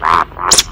Rock, rock.